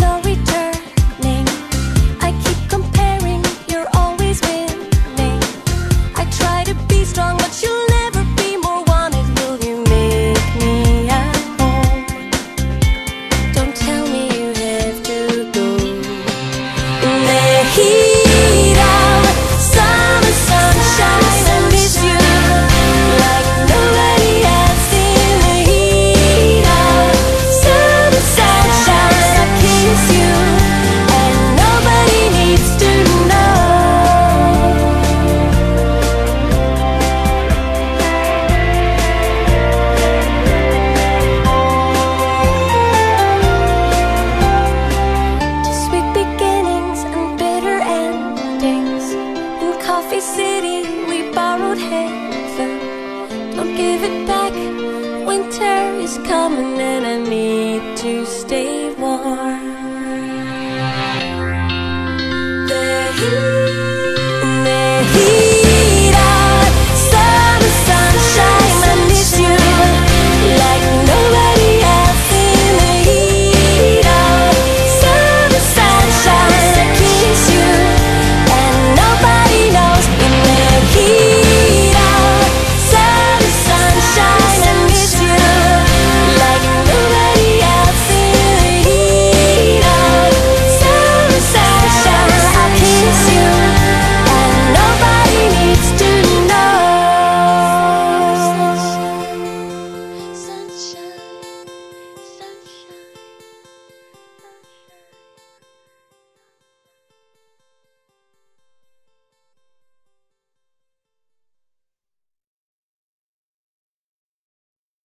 no coffee city, we borrowed heaven. Don't give it back. Winter is coming and I need to stay warm. The